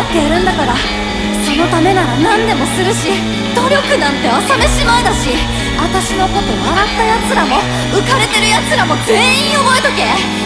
なってやるんだからそのためなら何でもするし努力なんて朝飯前だし私のこと笑った奴らも浮かれてる奴らも全員覚えとけ。